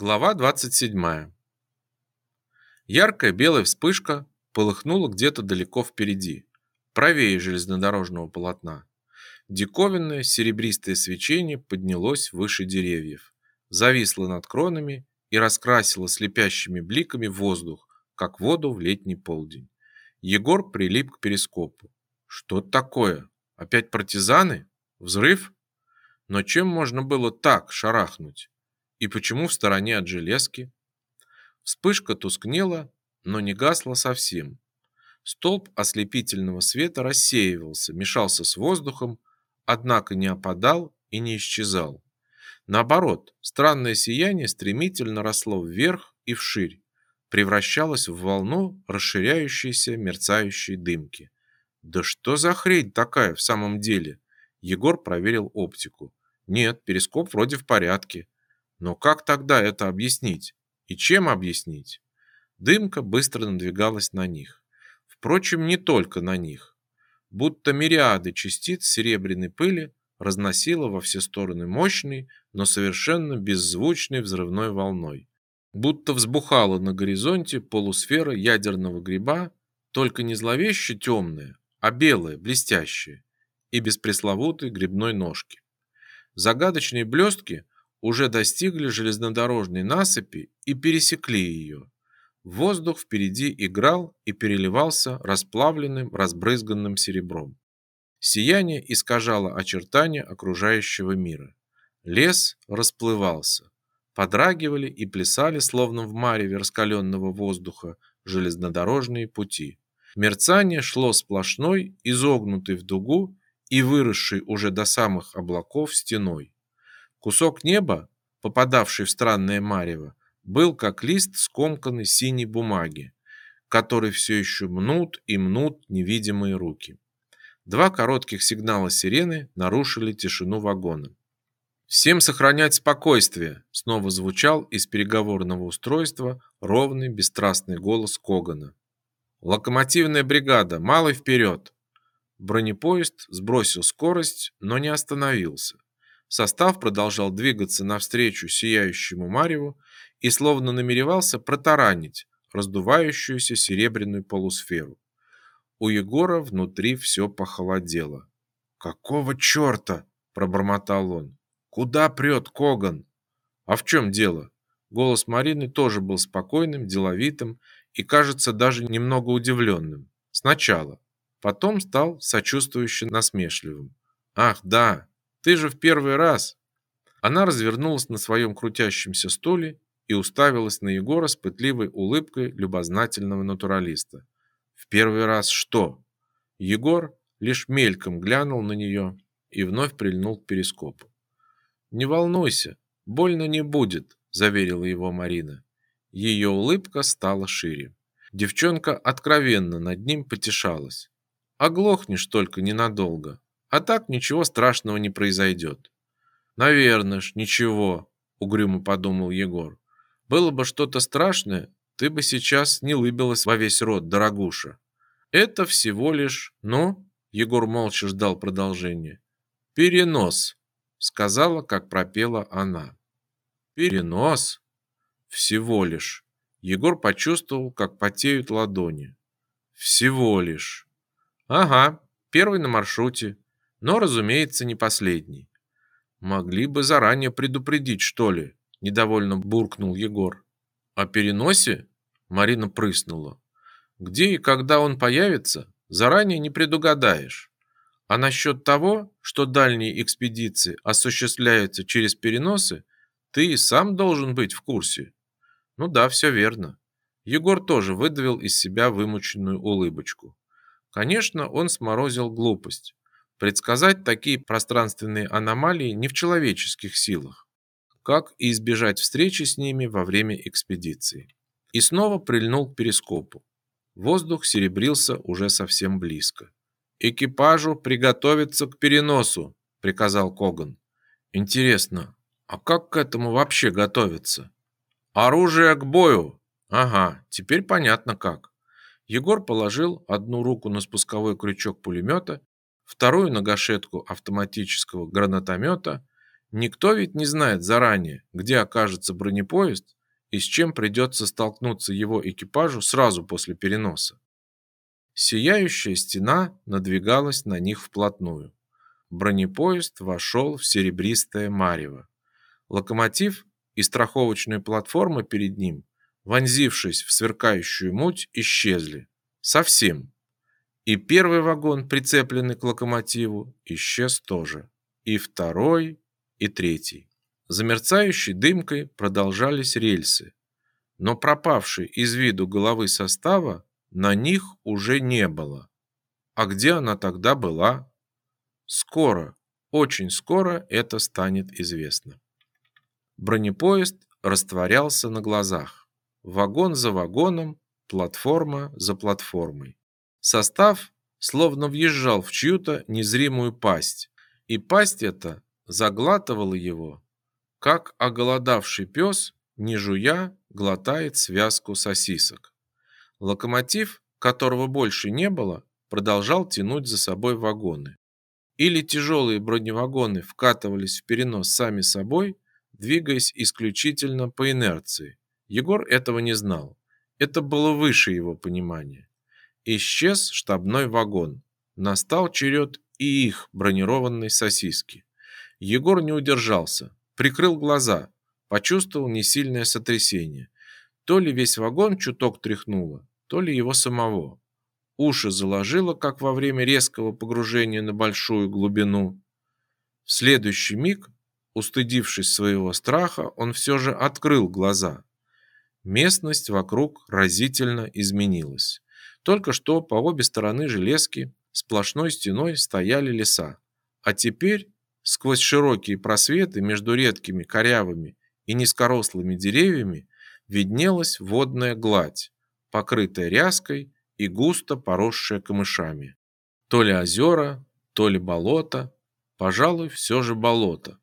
Глава 27. Яркая белая вспышка полыхнула где-то далеко впереди, правее железнодорожного полотна. Диковинное серебристое свечение поднялось выше деревьев, зависло над кронами и раскрасило слепящими бликами воздух, как воду в летний полдень. Егор прилип к перископу. Что такое? Опять партизаны? Взрыв? Но чем можно было так шарахнуть? И почему в стороне от железки? Вспышка тускнела, но не гасла совсем. Столб ослепительного света рассеивался, мешался с воздухом, однако не опадал и не исчезал. Наоборот, странное сияние стремительно росло вверх и вширь, превращалось в волну расширяющейся мерцающей дымки. Да что за хрень такая в самом деле? Егор проверил оптику. Нет, перископ вроде в порядке. Но как тогда это объяснить? И чем объяснить? Дымка быстро надвигалась на них. Впрочем, не только на них. Будто мириады частиц серебряной пыли разносила во все стороны мощной, но совершенно беззвучной взрывной волной. Будто взбухала на горизонте полусфера ядерного гриба, только не зловеще темная, а белая, блестящая, и без пресловутой грибной ножки. Загадочные блестки уже достигли железнодорожной насыпи и пересекли ее. Воздух впереди играл и переливался расплавленным, разбрызганным серебром. Сияние искажало очертания окружающего мира. Лес расплывался. Подрагивали и плясали, словно в мареве раскаленного воздуха, железнодорожные пути. Мерцание шло сплошной, изогнутой в дугу и выросшей уже до самых облаков стеной. Кусок неба, попадавший в странное марево, был как лист скомканной синей бумаги, который все еще мнут и мнут невидимые руки. Два коротких сигнала сирены нарушили тишину вагона. Всем сохранять спокойствие, снова звучал из переговорного устройства ровный, бесстрастный голос Когана. Локомотивная бригада, малый вперед!» Бронепоезд сбросил скорость, но не остановился. Состав продолжал двигаться навстречу сияющему мареву и словно намеревался протаранить раздувающуюся серебряную полусферу. У Егора внутри все похолодело. «Какого черта?» – пробормотал он. «Куда прет Коган?» «А в чем дело?» Голос Марины тоже был спокойным, деловитым и, кажется, даже немного удивленным. Сначала. Потом стал сочувствующе насмешливым. «Ах, да, ты же в первый раз. Она развернулась на своем крутящемся стуле и уставилась на Егора с пытливой улыбкой любознательного натуралиста. В первый раз что? Егор лишь мельком глянул на нее и вновь прильнул к перископу. Не волнуйся, больно не будет, заверила его Марина. Ее улыбка стала шире. Девчонка откровенно над ним потешалась. Оглохнешь только ненадолго, а так ничего страшного не произойдет. Наверное ж, ничего, угрюмо подумал Егор. Было бы что-то страшное, ты бы сейчас не лыбилась во весь рот, дорогуша. Это всего лишь, ну, Егор молча ждал продолжения. Перенос, сказала, как пропела она. Перенос всего лишь. Егор почувствовал, как потеют ладони. Всего лишь. Ага, первый на маршруте но, разумеется, не последний. Могли бы заранее предупредить, что ли, недовольно буркнул Егор. О переносе? Марина прыснула. Где и когда он появится, заранее не предугадаешь. А насчет того, что дальние экспедиции осуществляются через переносы, ты и сам должен быть в курсе. Ну да, все верно. Егор тоже выдавил из себя вымученную улыбочку. Конечно, он сморозил глупость. Предсказать такие пространственные аномалии не в человеческих силах, как и избежать встречи с ними во время экспедиции. И снова прильнул к перископу. Воздух серебрился уже совсем близко. «Экипажу приготовиться к переносу», — приказал Коган. «Интересно, а как к этому вообще готовиться?» «Оружие к бою!» «Ага, теперь понятно как». Егор положил одну руку на спусковой крючок пулемета вторую на гашетку автоматического гранатомета Никто ведь не знает заранее, где окажется бронепоезд и с чем придется столкнуться его экипажу сразу после переноса. Сияющая стена надвигалась на них вплотную. Бронепоезд вошел в серебристое марево. Локомотив и страховочная платформа перед ним, вонзившись в сверкающую муть, исчезли. Совсем. И первый вагон, прицепленный к локомотиву, исчез тоже. И второй, и третий. За мерцающей дымкой продолжались рельсы, но пропавшей из виду головы состава на них уже не было. А где она тогда была? Скоро, очень скоро это станет известно. Бронепоезд растворялся на глазах. Вагон за вагоном, платформа за платформой. Состав словно въезжал в чью-то незримую пасть, и пасть эта заглатывала его, как оголодавший пес, не жуя, глотает связку сосисок. Локомотив, которого больше не было, продолжал тянуть за собой вагоны. Или тяжелые броневагоны вкатывались в перенос сами собой, двигаясь исключительно по инерции. Егор этого не знал. Это было выше его понимания. Исчез штабной вагон. Настал черед и их бронированной сосиски. Егор не удержался, прикрыл глаза, почувствовал несильное сотрясение. То ли весь вагон чуток тряхнуло, то ли его самого. Уши заложило, как во время резкого погружения на большую глубину. В следующий миг, устыдившись своего страха, он все же открыл глаза. Местность вокруг разительно изменилась. Только что по обе стороны железки сплошной стеной стояли леса, а теперь сквозь широкие просветы между редкими корявыми и низкорослыми деревьями виднелась водная гладь, покрытая ряской и густо поросшая камышами. То ли озера, то ли болото, пожалуй, все же болото.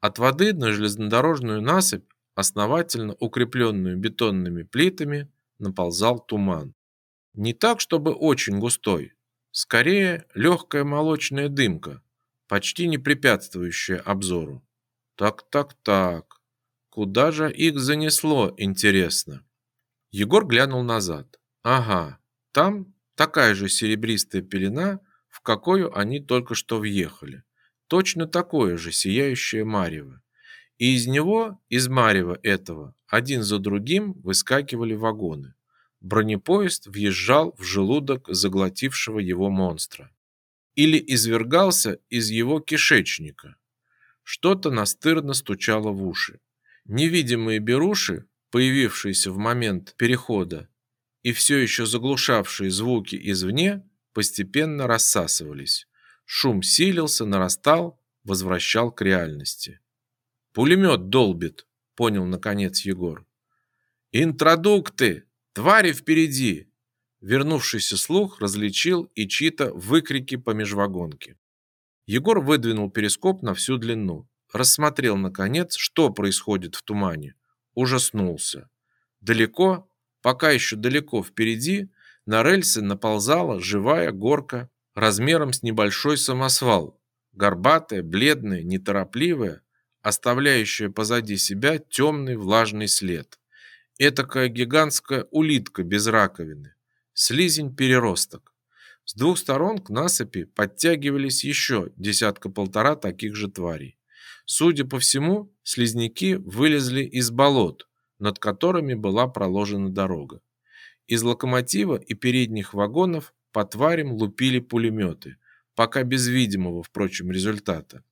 От воды на железнодорожную насыпь, основательно укрепленную бетонными плитами, наползал туман. Не так, чтобы очень густой, скорее легкая молочная дымка, почти не препятствующая обзору. Так-так-так, куда же их занесло, интересно? Егор глянул назад. Ага, там такая же серебристая пелена, в какую они только что въехали. Точно такое же сияющее марево. И из него, из марева этого, один за другим выскакивали вагоны. Бронепоезд въезжал в желудок заглотившего его монстра. Или извергался из его кишечника. Что-то настырно стучало в уши. Невидимые беруши появившиеся в момент перехода и все еще заглушавшие звуки извне, постепенно рассасывались. Шум силился, нарастал, возвращал к реальности. «Пулемет долбит», — понял наконец Егор. «Интродукты! Твари впереди!» Вернувшийся слух различил и чьи-то выкрики по межвагонке. Егор выдвинул перископ на всю длину, рассмотрел наконец, что происходит в тумане ужаснулся. Далеко, пока еще далеко впереди, на рельсы наползала живая горка размером с небольшой самосвал, горбатая, бледная, неторопливая, оставляющая позади себя темный влажный след. Этакая гигантская улитка без раковины, слизень-переросток. С двух сторон к насыпи подтягивались еще десятка-полтора таких же тварей. Судя по всему, слизняки вылезли из болот, над которыми была проложена дорога. Из локомотива и передних вагонов по тварям лупили пулеметы, пока без видимого, впрочем, результата.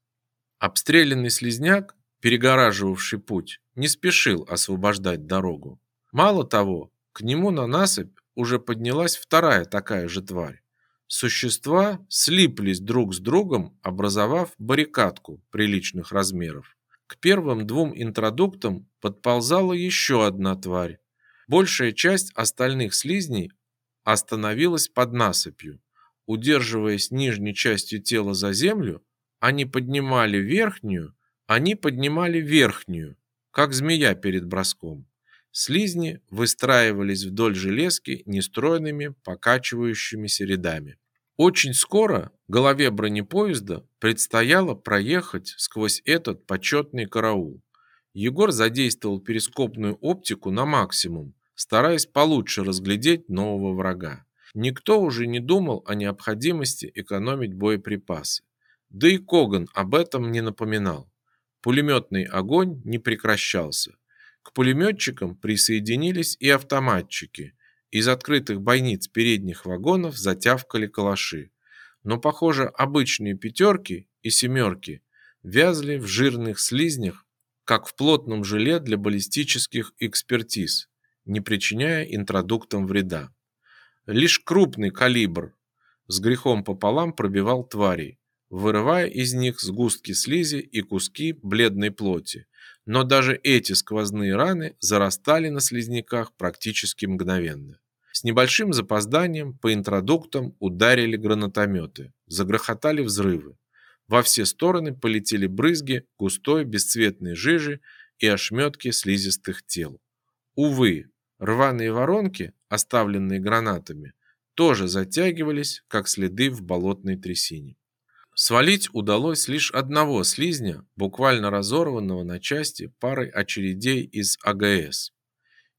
Обстрелянный слизняк, перегораживавший путь, не спешил освобождать дорогу. Мало того, к нему на насыпь уже поднялась вторая такая же тварь. Существа слиплись друг с другом, образовав баррикадку приличных размеров. К первым двум интродуктам подползала еще одна тварь. Большая часть остальных слизней остановилась под насыпью. Удерживаясь нижней частью тела за землю, они поднимали верхнюю, они поднимали верхнюю, как змея перед броском. Слизни выстраивались вдоль железки нестройными покачивающимися рядами. Очень скоро голове бронепоезда предстояло проехать сквозь этот почетный караул. Егор задействовал перископную оптику на максимум, стараясь получше разглядеть нового врага. Никто уже не думал о необходимости экономить боеприпасы. Да и Коган об этом не напоминал. Пулеметный огонь не прекращался. К пулеметчикам присоединились и автоматчики. Из открытых бойниц передних вагонов затявкали калаши. Но, похоже, обычные пятерки и семерки вязли в жирных слизнях, как в плотном желе для баллистических экспертиз, не причиняя интродуктам вреда. Лишь крупный калибр с грехом пополам пробивал тварей, вырывая из них сгустки слизи и куски бледной плоти. Но даже эти сквозные раны зарастали на слизняках практически мгновенно. С небольшим запозданием по интродуктам ударили гранатометы, загрохотали взрывы. Во все стороны полетели брызги густой бесцветной жижи и ошметки слизистых тел. Увы, рваные воронки, оставленные гранатами, тоже затягивались, как следы в болотной трясине. Свалить удалось лишь одного слизня, буквально разорванного на части парой очередей из АГС.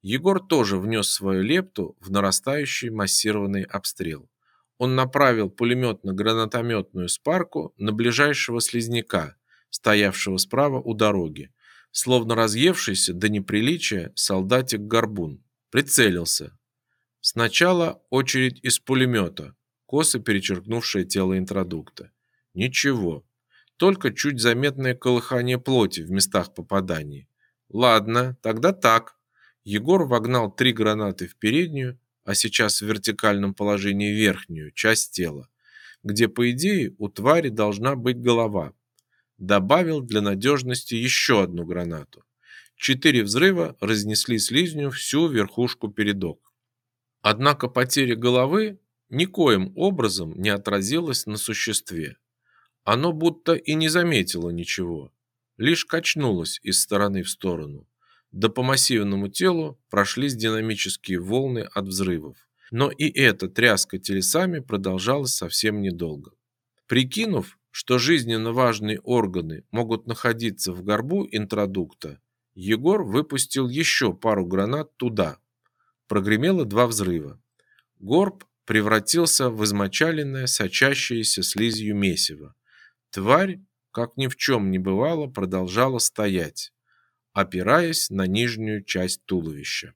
Егор тоже внес свою лепту в нарастающий массированный обстрел. Он направил пулеметно-гранатометную спарку на ближайшего слизняка, стоявшего справа у дороги, словно разъевшийся до неприличия солдатик-горбун. Прицелился. Сначала очередь из пулемета, косо перечеркнувшая тело интродукта. Ничего. Только чуть заметное колыхание плоти в местах попаданий. Ладно, тогда так. Егор вогнал три гранаты в переднюю, а сейчас в вертикальном положении верхнюю часть тела, где по идее у твари должна быть голова. Добавил для надежности еще одну гранату. Четыре взрыва разнесли слизню всю верхушку передок. Однако потеря головы никоим образом не отразилась на существе. Оно будто и не заметило ничего, лишь качнулось из стороны в сторону. Да по массивному телу прошлись динамические волны от взрывов. Но и эта тряска телесами продолжалась совсем недолго. Прикинув, что жизненно важные органы могут находиться в горбу интродукта, Егор выпустил еще пару гранат туда. Прогремело два взрыва. Горб превратился в измочаленное, сочащееся слизью месиво. Тварь, как ни в чем не бывало, продолжала стоять, опираясь на нижнюю часть туловища.